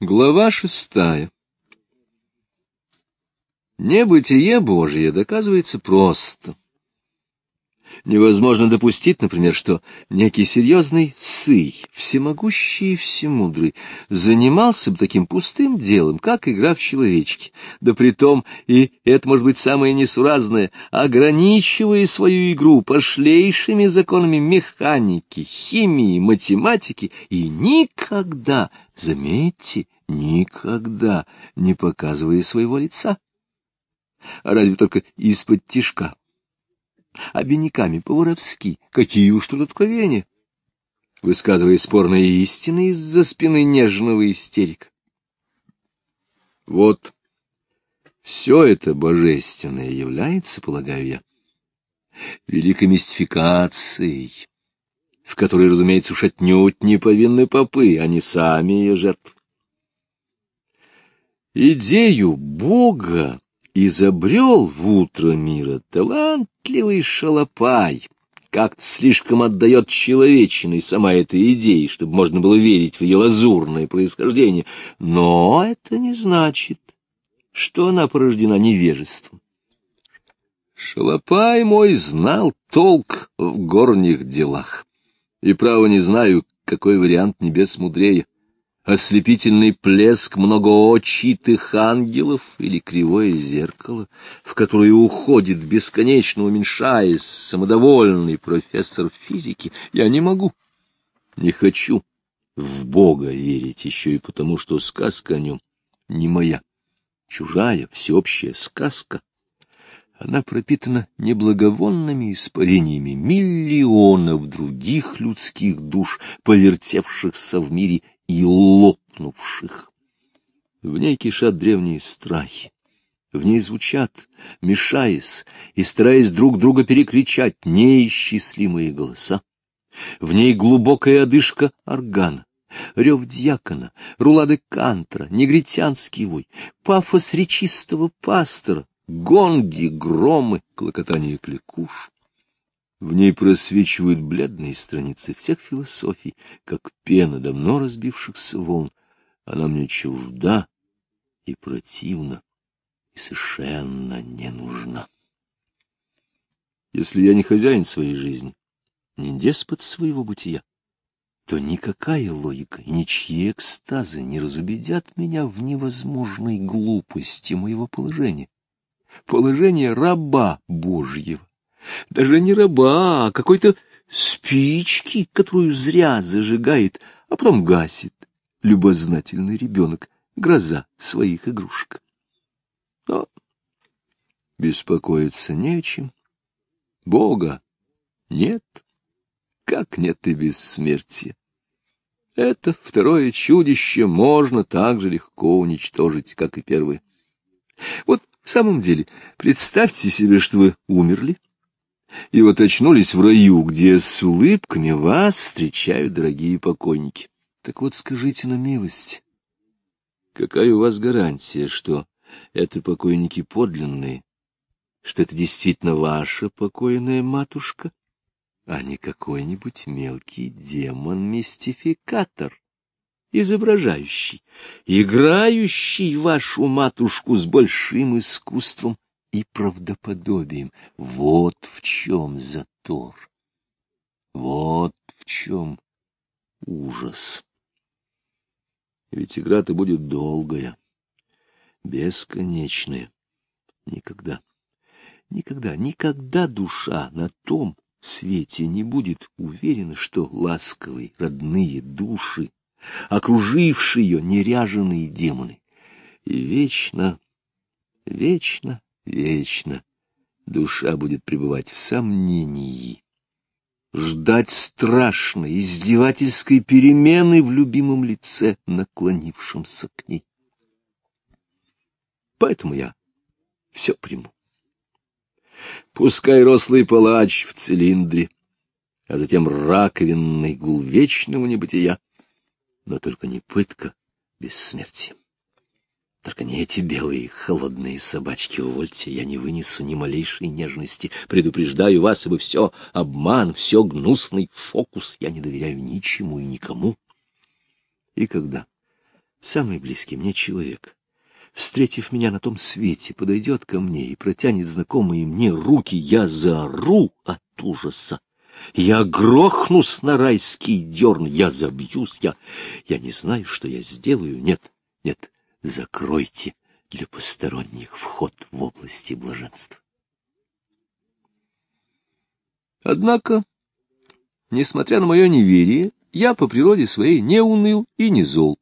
Глава шестая Небытие Божье доказывается просто. Невозможно допустить, например, что некий серьезный сый, всемогущий и всемудрый, занимался бы таким пустым делом, как игра в человечки. Да притом, и это может быть самое несуразное, ограничивая свою игру пошлейшими законами механики, химии, математики и никогда, заметьте, никогда не показывая своего лица. А разве только из-под тишка обиняками по-воровски. Какие уж тут откровения! Высказывая спорные истины из-за спины нежного истерика. Вот все это божественное является, полагаю я, великой мистификацией, в которой, разумеется, уж отнюдь не повинны попы, а не сами ее жертвы. Идею Бога изобрел в утро мира талантливый шалопай, как-то слишком отдает человечиной сама эта идея, чтобы можно было верить в ее лазурное происхождение, но это не значит, что она порождена невежеством. Шалопай мой знал толк в горних делах, и, право, не знаю, какой вариант небес мудрее — ослепительный плеск многоочитых ангелов или кривое зеркало, в которое уходит, бесконечно уменьшаясь, самодовольный профессор физики, я не могу, не хочу в Бога верить еще и потому, что сказка о нем не моя, чужая, всеобщая сказка. Она пропитана неблаговонными испарениями миллионов других людских душ, повертевшихся в мире и лопнувших. В ней кишат древние страхи. В ней звучат, мешаясь и стараясь друг друга перекричать, неисчислимые голоса. В ней глубокая одышка органа, рев дьякона, рулады кантра, негритянский вой, пафос речистого пастора, гонги, громы, клокотание кликуш. В ней просвечивают бледные страницы всех философий, как пена давно разбившихся волн. Она мне чужда и противна, и совершенно не нужна. Если я не хозяин своей жизни, не деспот своего бытия, то никакая логика и ничьи экстазы не разубедят меня в невозможной глупости моего положения. Положение раба Божьего даже не раба, а какой-то спички, которую зря зажигает, а потом гасит любознательный ребенок, гроза своих игрушек. Но беспокоиться не о чем. Бога нет, как нет и бессмертия. Это второе чудище можно так же легко уничтожить, как и первое. Вот в самом деле, представьте себе, что вы умерли, и вот очнулись в раю, где с улыбками вас встречают дорогие покойники. Так вот скажите на милость, какая у вас гарантия, что это покойники подлинные, что это действительно ваша покойная матушка, а не какой-нибудь мелкий демон-мистификатор, изображающий, играющий вашу матушку с большим искусством и правдоподобием. Вот в чем затор. Вот в чем ужас. Ведь игра-то будет долгая, бесконечная. Никогда, никогда, никогда душа на том свете не будет уверена, что ласковые, родные души, окружившие ее неряженные демоны, вечно, вечно вечно душа будет пребывать в сомнении, ждать страшной, издевательской перемены в любимом лице, наклонившемся к ней. Поэтому я все приму. Пускай рослый палач в цилиндре, а затем раковинный гул вечного небытия, но только не пытка бессмертия. Только не эти белые холодные собачки, увольте, я не вынесу ни малейшей нежности. Предупреждаю вас, ибо все обман, все гнусный фокус, я не доверяю ничему и никому. И когда самый близкий мне человек, встретив меня на том свете, подойдет ко мне и протянет знакомые мне руки, я заору от ужаса. Я грохнусь на райский дерн, я забьюсь, я... Я не знаю, что я сделаю. Нет, нет, закройте для посторонних вход в области блаженства. Однако, несмотря на мое неверие, я по природе своей не уныл и не зол.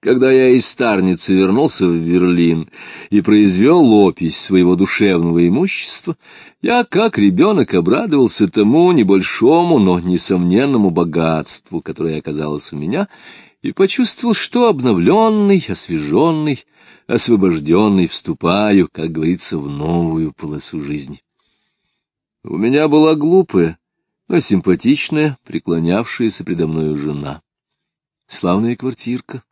Когда я из Старницы вернулся в Берлин и произвел опись своего душевного имущества, я, как ребенок, обрадовался тому небольшому, но несомненному богатству, которое оказалось у меня, и почувствовал, что обновленный, освеженный, освобожденный вступаю, как говорится, в новую полосу жизни. У меня была глупая, но симпатичная, преклонявшаяся предо мною жена. Славная квартирка,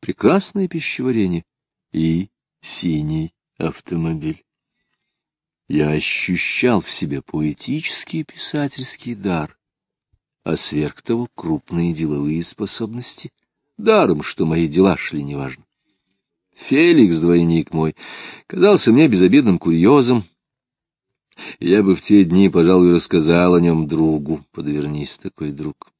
прекрасное пищеварение и синий автомобиль. Я ощущал в себе поэтический писательский дар, а сверх того крупные деловые способности, даром, что мои дела шли неважно. Феликс, двойник мой, казался мне безобидным курьезом. Я бы в те дни, пожалуй, рассказал о нем другу, подвернись такой друг.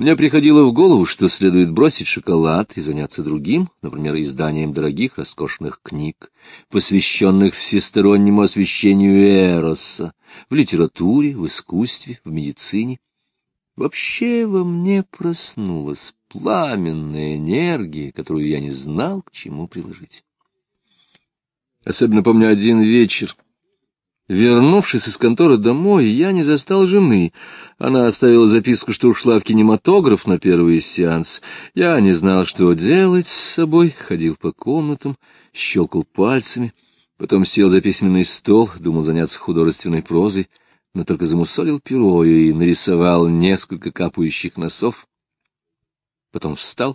Мне приходило в голову, что следует бросить шоколад и заняться другим, например, изданием дорогих роскошных книг, посвященных всестороннему освещению Эроса, в литературе, в искусстве, в медицине. Вообще во мне проснулась пламенная энергия, которую я не знал, к чему приложить. Особенно помню один вечер — Вернувшись из конторы домой, я не застал жены. Она оставила записку, что ушла в кинематограф на первый сеанс. Я не знал, что делать с собой, ходил по комнатам, щелкал пальцами, потом сел за письменный стол, думал заняться художественной прозой, но только замусолил перо и нарисовал несколько капающих носов. Потом встал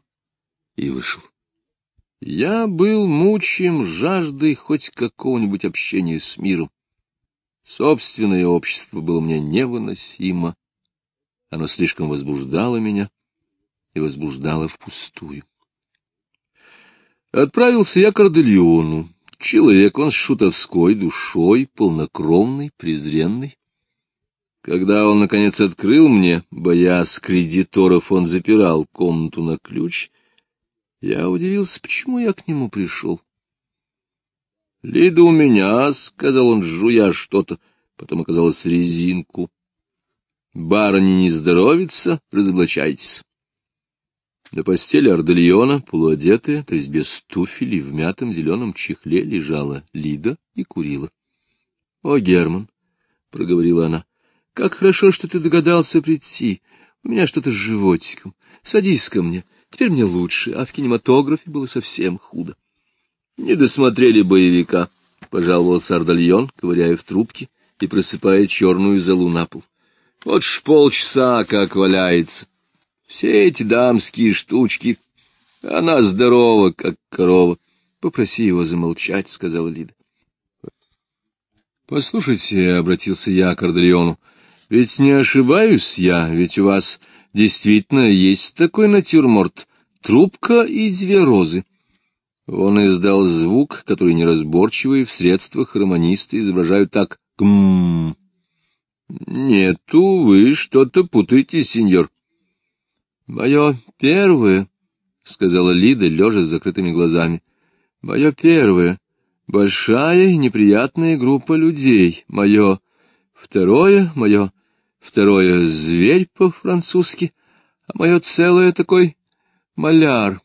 и вышел. Я был мучим жаждой хоть какого-нибудь общения с миром. Собственное общество было мне невыносимо. Оно слишком возбуждало меня и возбуждало впустую. Отправился я к Ордельону. Человек он с шутовской душой, полнокровный, презренный. Когда он, наконец, открыл мне, боясь кредиторов, он запирал комнату на ключ, я удивился, почему я к нему пришел. Лида у меня, — сказал он, жуя что-то, потом оказалось резинку. Барыня не здоровится, разоблачайтесь. На постели Ордельона, полуодетая, то есть без туфелей, в мятом зеленом чехле лежала Лида и курила. — О, Герман, — проговорила она, — как хорошо, что ты догадался прийти. У меня что-то с животиком. Садись ко мне. Теперь мне лучше, а в кинематографе было совсем худо. Не досмотрели боевика, — пожаловался Ардальон, ковыряя в трубке и просыпая черную золу на пол. Вот ж полчаса как валяется. Все эти дамские штучки. Она здорова, как корова. Попроси его замолчать, — сказала Лида. — Послушайте, — обратился я к Ардальону, — ведь не ошибаюсь я, ведь у вас действительно есть такой натюрморт — трубка и две розы. Он издал звук, который неразборчивые в средствах романисты изображают так «гм». «Нет, вы что-то путаете, сеньор». «Мое первое», — сказала Лида, лежа с закрытыми глазами, — «мое первое, большая неприятная группа людей, мое второе, мое второе зверь по-французски, а мое целое такой маляр». —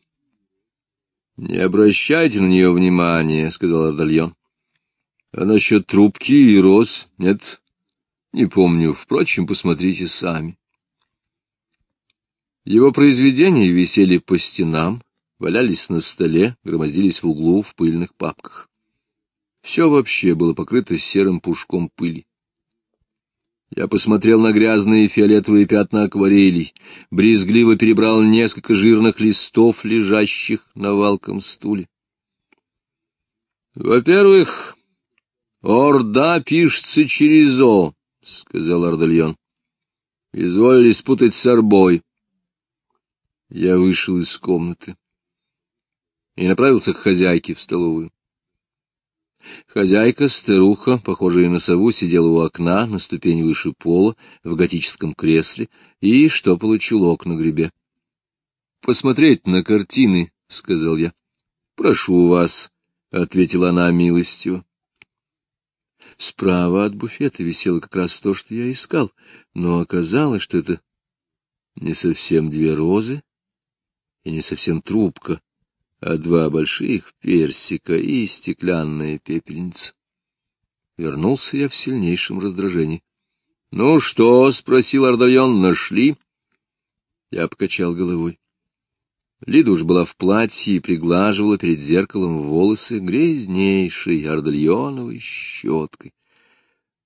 Не обращайте на нее внимания, — сказал Ардальон. — А насчет трубки и роз? Нет, не помню. Впрочем, посмотрите сами. Его произведения висели по стенам, валялись на столе, громоздились в углу в пыльных папках. Все вообще было покрыто серым пушком пыли. Я посмотрел на грязные фиолетовые пятна акварелей, брезгливо перебрал несколько жирных листов, лежащих на валком стуле. Во-первых, «Орда» пишется через «о», — сказал Ардальон. Изволили спутать с «орбой». Я вышел из комнаты и направился к хозяйке в столовую. Хозяйка, старуха, похожая на сову, сидела у окна на ступень выше пола в готическом кресле и что получил окна гребе. — Посмотреть на картины, — сказал я. — Прошу вас, — ответила она милостью. Справа от буфета висело как раз то, что я искал, но оказалось, что это не совсем две розы и не совсем трубка, а два больших персика и стеклянная пепельница. Вернулся я в сильнейшем раздражении. — Ну что? — спросил Ардальон. — Нашли? Я покачал головой. Лида уж была в платье и приглаживала перед зеркалом волосы грязнейшей ордальоновой щеткой.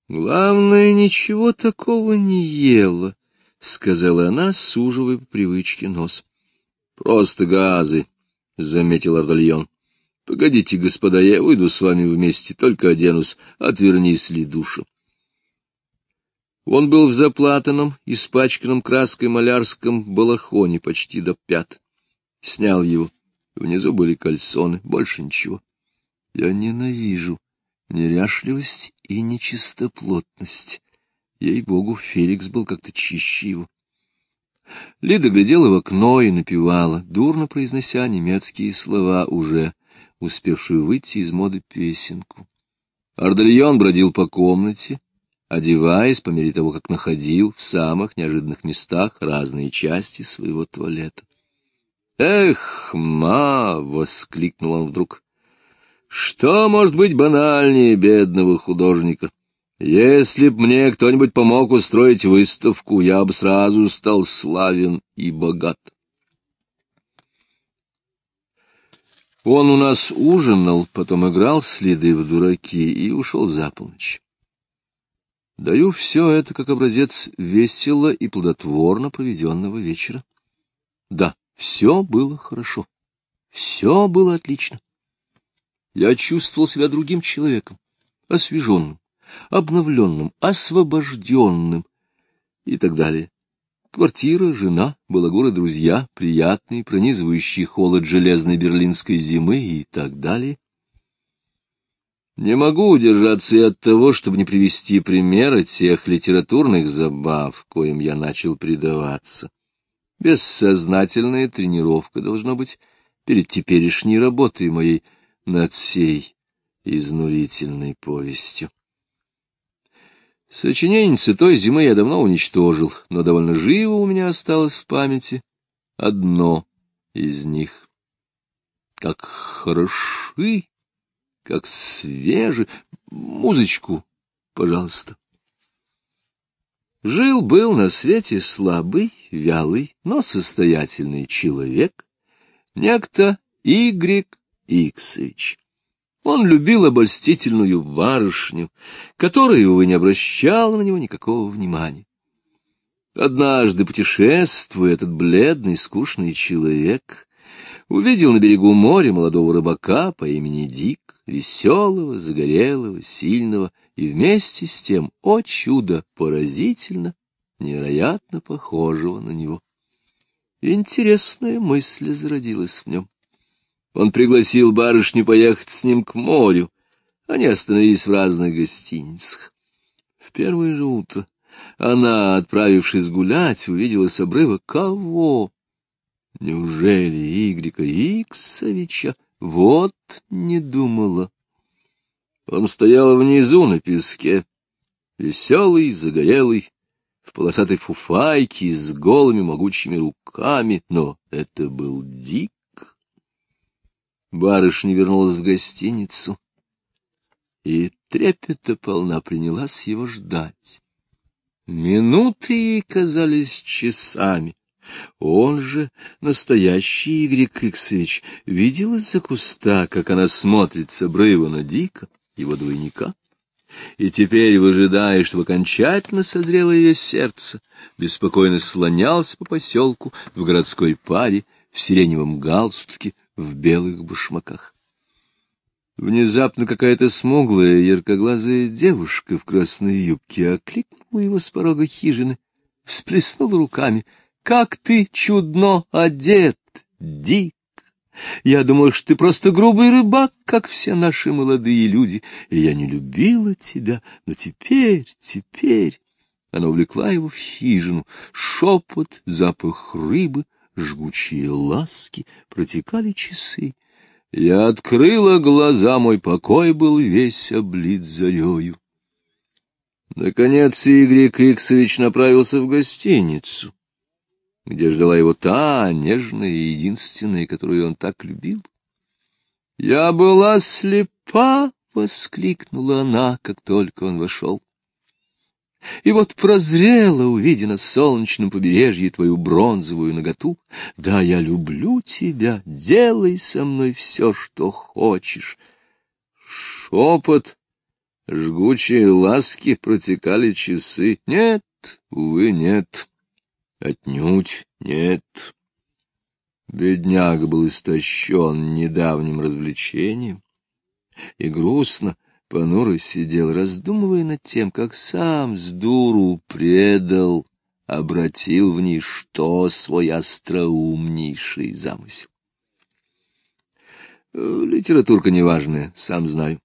Главное, ничего такого не ела, — сказала она, суживая по привычке нос. — Просто газы, — заметил Ордальон. — Погодите, господа, я выйду с вами вместе, только оденусь, отвернись ли душа. Он был в заплатанном, испачканном краской малярском балахоне почти до пят. Снял его. Внизу были кальсоны, больше ничего. Я ненавижу неряшливость и нечистоплотность. Ей-богу, Феликс был как-то чище его. Лида глядела в окно и напевала, дурно произнося немецкие слова, уже успевшую выйти из моды песенку. Ардальон бродил по комнате, одеваясь по мере того, как находил в самых неожиданных местах разные части своего туалета. «Эх, ма!» — воскликнул он вдруг. «Что может быть банальнее бедного художника? Если б мне кто-нибудь помог устроить выставку, я бы сразу стал славен и богат». Он у нас ужинал, потом играл следы в дураки и ушел за полночь. Даю все это как образец весело и плодотворно проведенного вечера. Да, все было хорошо. Все было отлично. Я чувствовал себя другим человеком, освеженным, обновленным, освобожденным и так далее. Квартира, жена, балагуры, друзья, приятный, пронизывающий холод железной берлинской зимы и так далее. Не могу удержаться и от того, чтобы не привести примеры тех литературных забав, коим я начал предаваться. Бессознательная тренировка должна быть перед теперешней работой моей над сей изнурительной повестью. Сочиненницы той зимы я давно уничтожил, но довольно живо у меня осталось в памяти одно из них. Как хороши, как свежи. Музычку, пожалуйста. Жил-был на свете слабый, вялый, но состоятельный человек, некто Игрек Иксович. Он любил обольстительную барышню, которая, увы, не обращала на него никакого внимания. Однажды, путешествуя, этот бледный, скучный человек увидел на берегу моря молодого рыбака по имени Дик, веселого, загорелого, сильного, и вместе с тем, о чудо, поразительно, невероятно похожего на него. Интересная мысль зародилась в нем. Он пригласил барышню поехать с ним к морю. Они остановились в разных гостиницах. В первое же утро она, отправившись гулять, увидела с обрыва кого? Неужели Игрика Иксовича? Вот не думала. Он стоял внизу на песке, веселый, загорелый, в полосатой фуфайке с голыми могучими руками, но это был Дик. Барышня вернулась в гостиницу, и трепета полна принялась его ждать. Минуты ей казались часами. Он же, настоящий Игорь Иксович, видел из-за куста, как она смотрит с обрыва на Дика, его двойника, и теперь, выжидая, чтобы окончательно созрело ее сердце, беспокойно слонялся по поселку в городской паре, в сиреневом галстуке, в белых башмаках. Внезапно какая-то смуглая, яркоглазая девушка в красной юбке окликнула его с порога хижины, всплеснула руками. как ты чудно одет, Дик! Я думал, что ты просто грубый рыбак, как все наши молодые люди, и я не любила тебя, но теперь, теперь...» Она увлекла его в хижину. Шепот, запах рыбы, жгучие ласки, протекали часы. Я открыла глаза, мой покой был весь облит зарею. Наконец Игорь Иксович направился в гостиницу, где ждала его та нежная и единственная, которую он так любил. «Я была слепа!» — воскликнула она, как только он вошел. И вот прозрела, увидя на солнечном побережье твою бронзовую ноготу. Да, я люблю тебя, делай со мной все, что хочешь. Шепот, жгучие ласки протекали часы. Нет, увы, нет, отнюдь нет. Бедняга был истощен недавним развлечением, и грустно, Понуро сидел, раздумывая над тем, как сам с дуру предал, обратил в ничто свой остроумнейший замысел. Э, литературка неважная, сам знаю.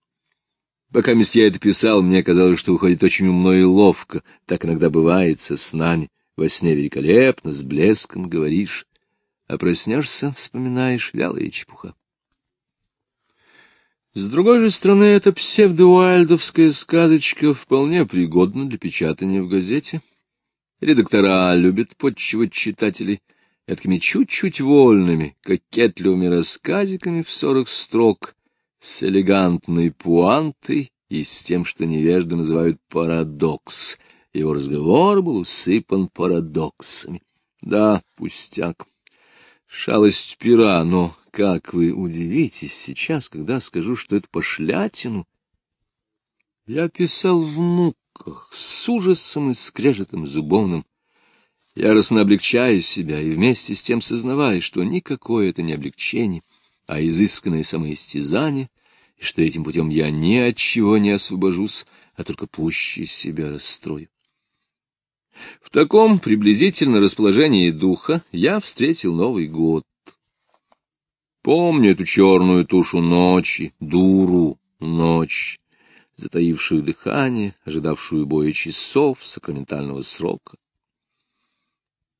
Пока я это писал, мне казалось, что выходит очень умно и ловко. Так иногда бывает со снами. Во сне великолепно, с блеском говоришь. А проснешься, вспоминаешь, вялая чепуха. С другой же стороны, эта псевдоуальдовская сказочка вполне пригодна для печатания в газете. Редактора любят подчивать читателей такими чуть-чуть вольными, кокетливыми рассказиками в сорок строк, с элегантной пуантой и с тем, что невежды называют парадокс. Его разговор был усыпан парадоксами. Да, пустяк. Шалость пера, но как вы удивитесь сейчас, когда скажу, что это пошлятину. Я писал в муках, с ужасом и скрежетом зубовным, яростно облегчая себя и вместе с тем сознавая, что никакое это не облегчение, а изысканное самоистязание, и что этим путем я ни от чего не освобожусь, а только пуще себя расстрою. В таком приблизительно расположении духа я встретил Новый год. Помню эту черную тушу ночи, дуру, ночь, затаившую дыхание, ожидавшую боя часов сакраментального срока.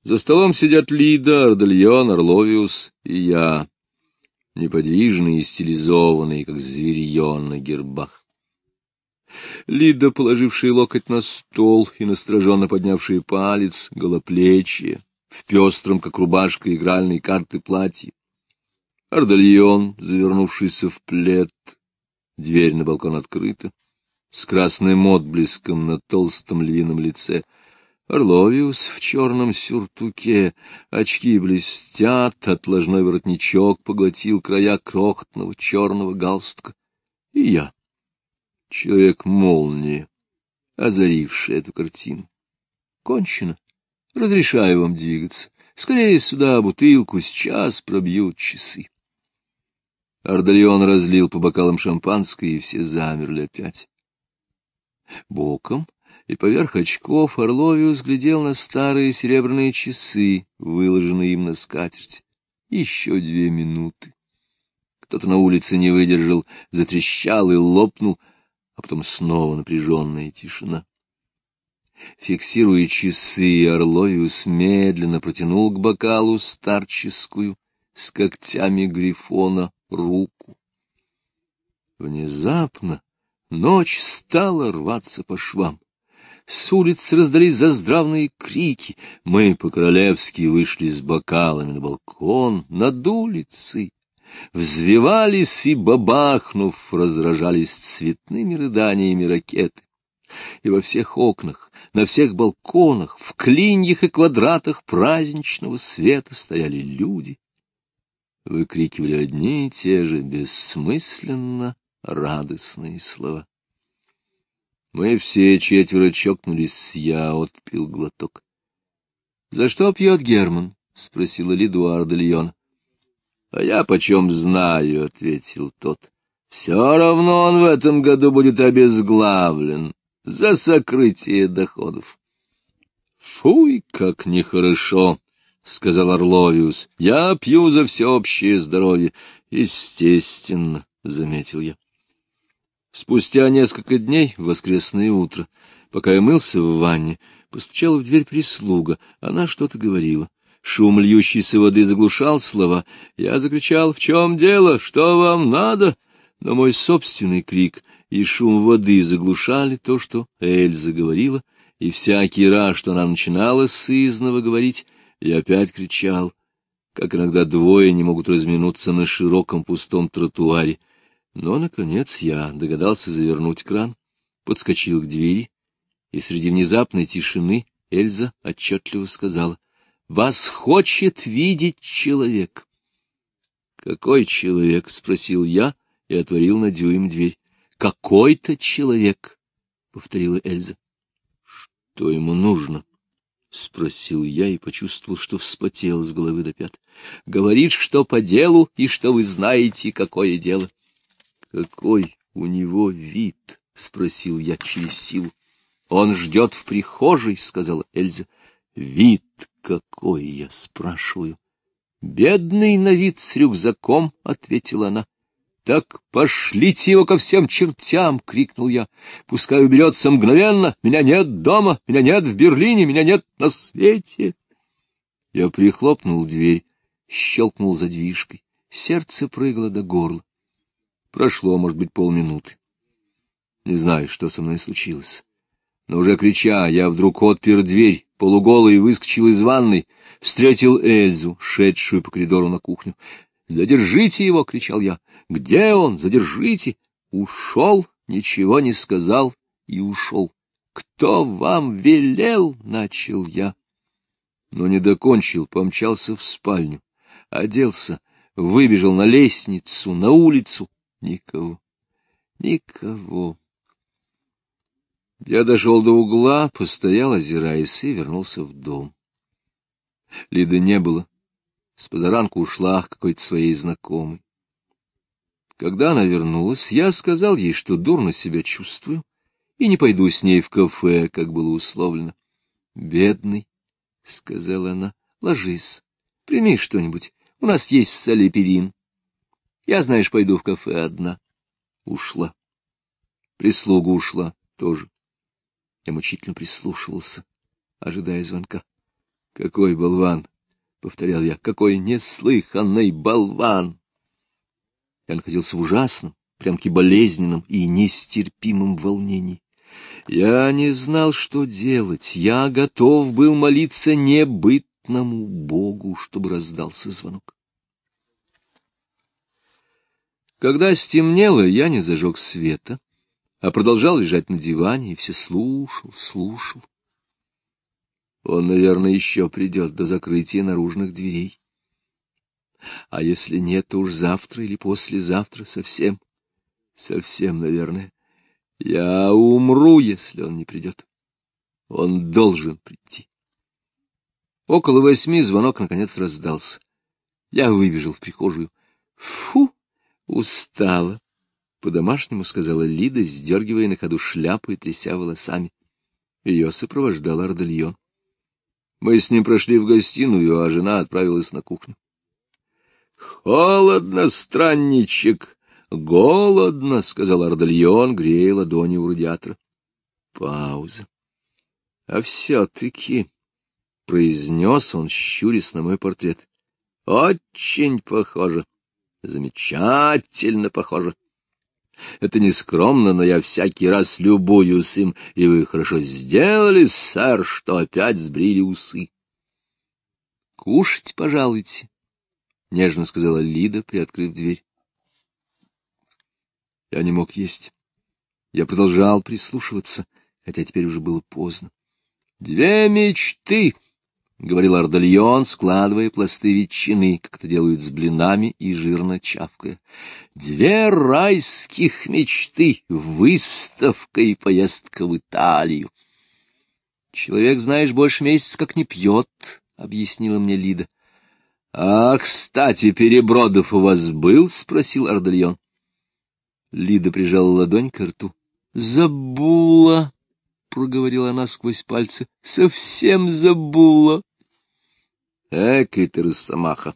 За столом сидят Лида, Ардальон, Орловиус и я, неподвижные и стилизованные, как зверье на гербах. Лида, положившая локоть на стол и настороженно поднявшая палец, голоплечье, в пестром, как рубашка, игральной карты платье. Ардальон, завернувшийся в плед, дверь на балкон открыта, с красным отблеском на толстом львином лице. Орловиус в черном сюртуке, очки блестят, отложной воротничок поглотил края крохотного черного галстука. И я, человек-молния, озаривший эту картину. Кончено. Разрешаю вам двигаться. Скорее сюда бутылку, сейчас пробьют часы. Ардальон разлил по бокалам шампанское, и все замерли опять. Боком и поверх очков Орловиус глядел на старые серебряные часы, выложенные им на скатерть. Еще две минуты. Кто-то на улице не выдержал, затрещал и лопнул, а потом снова напряженная тишина. Фиксируя часы, Орловиус медленно протянул к бокалу старческую с когтями грифона руку. Внезапно ночь стала рваться по швам. С улиц раздались заздравные крики. Мы по-королевски вышли с бокалами на балкон, над улицей. Взвивались и, бабахнув, разражались цветными рыданиями ракеты. И во всех окнах, на всех балконах, в клиньях и квадратах праздничного света стояли люди выкрикивали одни и те же бессмысленно радостные слова. Мы все четверо чокнулись, я отпил глоток. — За что пьет Герман? — спросила Лидуарда Льон. — А я почем знаю, — ответил тот. — Все равно он в этом году будет обезглавлен за сокрытие доходов. — Фуй, как нехорошо! — сказал Орловиус. — Я пью за всеобщее здоровье. — Естественно, — заметил я. Спустя несколько дней, в воскресное утро, пока я мылся в ванне, постучала в дверь прислуга. Она что-то говорила. Шум льющейся воды заглушал слова. Я закричал, «В чем дело? Что вам надо?» Но мой собственный крик и шум воды заглушали то, что Эльза говорила, и всякий раз, что она начинала сызново говорить, я опять кричал, как иногда двое не могут разминуться на широком пустом тротуаре. Но, наконец, я догадался завернуть кран, подскочил к двери, и среди внезапной тишины Эльза отчетливо сказала, «Вас хочет видеть человек». «Какой человек?» — спросил я и отворил на дюйм дверь. «Какой-то человек», — повторила Эльза. «Что ему нужно?» — спросил я и почувствовал, что вспотел с головы до пят. — Говорит, что по делу и что вы знаете, какое дело. — Какой у него вид? — спросил я через силу. — Он ждет в прихожей, — сказала Эльза. — Вид какой, я спрашиваю. — Бедный на вид с рюкзаком, — ответила она. — Так пошлите его ко всем чертям! — крикнул я. — Пускай уберется мгновенно. Меня нет дома, меня нет в Берлине, меня нет на свете. Я прихлопнул дверь, щелкнул задвижкой. Сердце прыгало до горла. Прошло, может быть, полминуты. Не знаю, что со мной случилось. Но уже крича, я вдруг отпер дверь, полуголый выскочил из ванной, встретил Эльзу, шедшую по коридору на кухню. «Задержите его!» — кричал я. «Где он? Задержите!» Ушел, ничего не сказал и ушел. «Кто вам велел?» — начал я. Но не докончил, помчался в спальню, оделся, выбежал на лестницу, на улицу. Никого, никого. Я дошел до угла, постоял, озираясь, и вернулся в дом. Лиды не было с позаранку ушла к какой-то своей знакомой. Когда она вернулась, я сказал ей, что дурно себя чувствую, и не пойду с ней в кафе, как было условлено. — Бедный, — сказала она, — ложись, прими что-нибудь, у нас есть солеперин. Я, знаешь, пойду в кафе одна. Ушла. Прислуга ушла тоже. Я мучительно прислушивался, ожидая звонка. Какой болван! — повторял я, — какой неслыханный болван! Я находился в ужасном, прям-таки болезненном и нестерпимом волнении. Я не знал, что делать. Я готов был молиться небытному Богу, чтобы раздался звонок. Когда стемнело, я не зажег света, а продолжал лежать на диване и все слушал, слушал. Он, наверное, еще придет до закрытия наружных дверей. А если нет, то уж завтра или послезавтра совсем, совсем, наверное. Я умру, если он не придет. Он должен прийти. Около восьми звонок наконец раздался. Я выбежал в прихожую. Фу, устала. По-домашнему сказала Лида, сдергивая на ходу шляпу и тряся волосами. Ее сопровождал Ардальон. Мы с ним прошли в гостиную, а жена отправилась на кухню. «Холодно, странничек, голодно», — сказал Ардальон, грея ладони у радиатора. Пауза. «А все-таки», — произнес он, щурясь на мой портрет, — «очень похоже, замечательно похоже». Это не скромно, но я всякий раз любуюсь им, и вы хорошо сделали, сэр, что опять сбрили усы. — Кушать, пожалуйте, — нежно сказала Лида, приоткрыв дверь. Я не мог есть. Я продолжал прислушиваться, хотя теперь уже было поздно. — Две мечты! — говорил Ардальон, складывая пласты ветчины, как это делают с блинами и жирно чавкая. «Две райских мечты — выставка и поездка в Италию». «Человек, знаешь, больше месяца как не пьет», — объяснила мне Лида. «А, кстати, Перебродов у вас был?» — спросил Ардальон. Лида прижала ладонь к рту. «Забула», — проговорила она сквозь пальцы, — «совсем забула». Экой ты росомаха.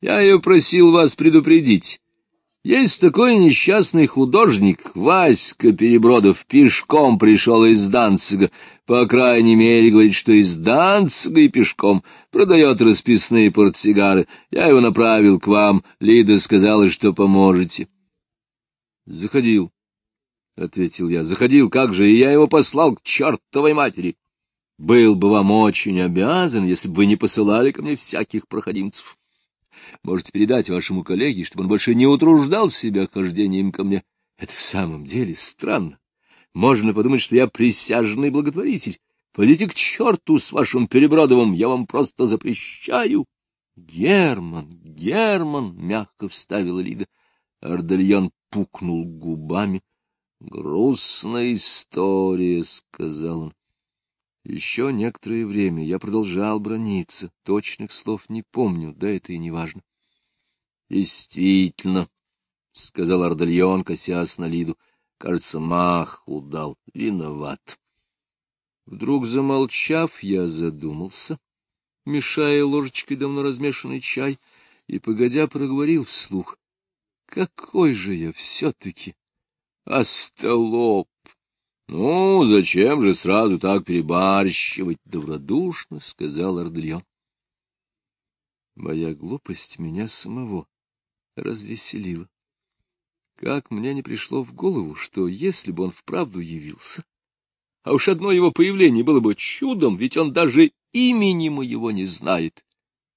Я ее просил вас предупредить. Есть такой несчастный художник, Васька Перебродов, пешком пришел из Данцига. По крайней мере, говорит, что из Данцига и пешком продает расписные портсигары. Я его направил к вам. Лида сказала, что поможете. — Заходил, — ответил я. — Заходил, как же, и я его послал к чертовой матери. Был бы вам очень обязан, если бы вы не посылали ко мне всяких проходимцев. Можете передать вашему коллеге, чтобы он больше не утруждал себя хождением ко мне. Это в самом деле странно. Можно подумать, что я присяжный благотворитель. Пойдите к черту с вашим Перебродовым, я вам просто запрещаю. Герман, Герман, — мягко вставила Лида. Ардальон пукнул губами. Грустная история, — сказал он. Еще некоторое время я продолжал брониться, точных слов не помню, да это и не важно. — Действительно, — сказал Ардальон, косясь на Лиду, — кажется, мах удал, виноват. Вдруг замолчав, я задумался, мешая ложечкой давно размешанный чай, и, погодя, проговорил вслух. Какой же я все-таки остолоп! — Ну, зачем же сразу так перебарщивать? — добродушно сказал Ордельон. Моя глупость меня самого развеселила. Как мне не пришло в голову, что если бы он вправду явился, а уж одно его появление было бы чудом, ведь он даже имени моего не знает,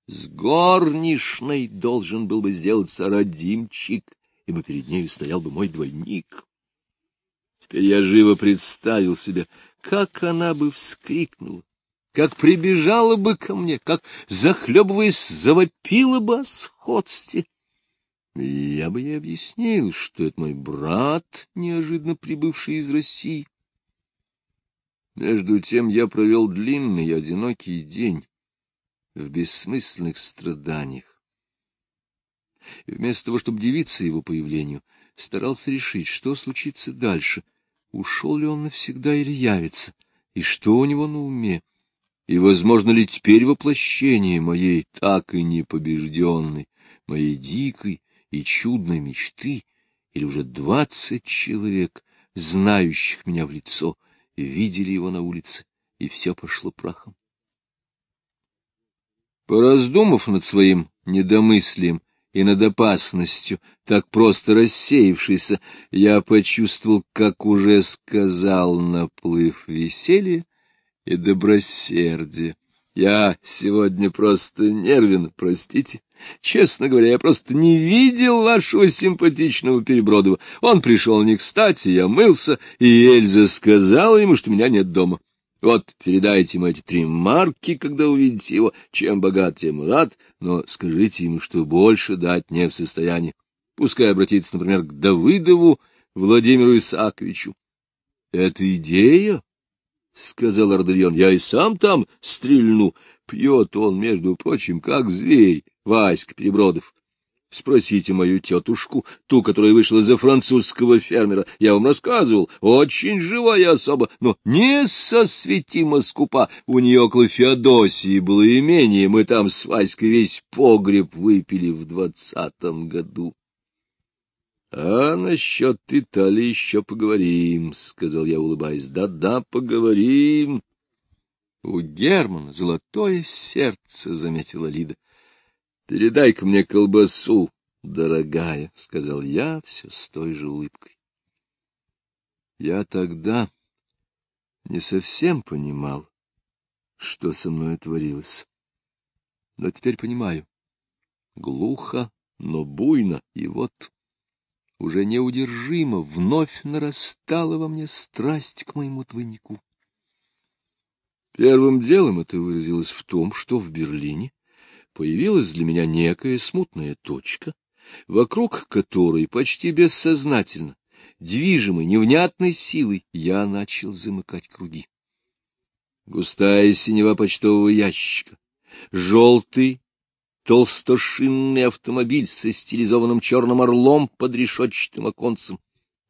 с горничной должен был бы сделаться родимчик, ибо перед нею стоял бы мой двойник. Теперь я живо представил себе, как она бы вскрикнула, как прибежала бы ко мне, как, захлебываясь, завопила бы о сходстве. Я бы ей объяснил, что это мой брат, неожиданно прибывший из России. Между тем я провел длинный, одинокий день в бессмысленных страданиях. И вместо того, чтобы дивиться его появлению, старался решить, что случится дальше, ушел ли он навсегда или явится, и что у него на уме, и возможно ли теперь воплощение моей так и непобежденной, моей дикой и чудной мечты, или уже двадцать человек, знающих меня в лицо, видели его на улице, и все пошло прахом. Пораздумав над своим недомыслием, и над опасностью, так просто рассеявшейся, я почувствовал, как уже сказал, наплыв веселья и добросердия. Я сегодня просто нервен, простите. Честно говоря, я просто не видел вашего симпатичного Перебродова. Он пришел не кстати, я мылся, и Эльза сказала ему, что меня нет дома. Вот передайте ему эти три марки, когда увидите его. Чем богат, тем рад, но скажите ему, что больше дать не в состоянии. Пускай обратится, например, к Давыдову Владимиру Исааковичу. — Это идея, — сказал Ардельон. — Я и сам там стрельну. Пьет он, между прочим, как зверь, Васька Перебродов. Спросите мою тетушку, ту, которая вышла за французского фермера. Я вам рассказывал, очень живая особа, но не сосветимо скупа. У нее около Феодосии было имение, мы там с Васькой весь погреб выпили в двадцатом году. — А насчет Италии еще поговорим, — сказал я, улыбаясь. Да — Да-да, поговорим. — У Германа золотое сердце, — заметила Лида. Передай-ка мне колбасу, дорогая, — сказал я все с той же улыбкой. Я тогда не совсем понимал, что со мной творилось. Но теперь понимаю. Глухо, но буйно, и вот уже неудержимо вновь нарастала во мне страсть к моему двойнику. Первым делом это выразилось в том, что в Берлине появилась для меня некая смутная точка, вокруг которой почти бессознательно, движимой невнятной силой, я начал замыкать круги. Густая синева почтового ящика, желтый толстошинный автомобиль со стилизованным черным орлом под решетчатым оконцем,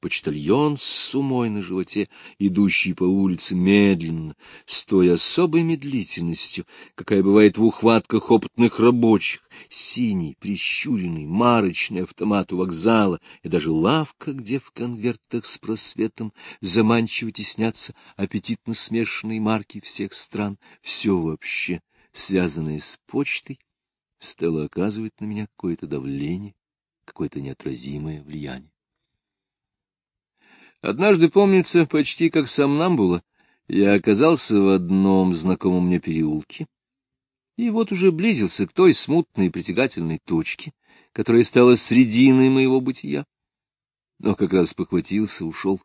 почтальон с сумой на животе, идущий по улице медленно, с той особой медлительностью, какая бывает в ухватках опытных рабочих, синий, прищуренный, марочный автомат у вокзала и даже лавка, где в конвертах с просветом заманчиво теснятся аппетитно смешанные марки всех стран, все вообще связанное с почтой, стало оказывать на меня какое-то давление, какое-то неотразимое влияние. Однажды, помнится, почти как сам нам было, я оказался в одном знакомом мне переулке, и вот уже близился к той смутной и притягательной точке, которая стала срединой моего бытия. Но как раз похватился, ушел,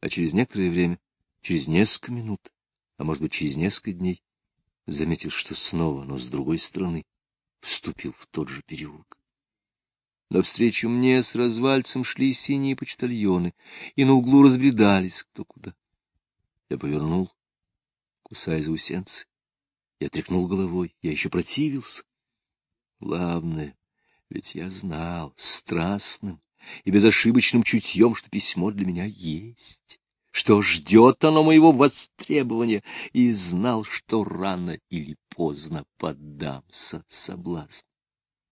а через некоторое время, через несколько минут, а может быть, через несколько дней, заметил, что снова, но с другой стороны, вступил в тот же переулок. Навстречу мне с развальцем шли синие почтальоны, и на углу разбредались кто куда. Я повернул, кусая заусенцы. Я тряхнул головой, я еще противился. Главное, ведь я знал страстным и безошибочным чутьем, что письмо для меня есть, что ждет оно моего востребования, и знал, что рано или поздно поддамся соблазну.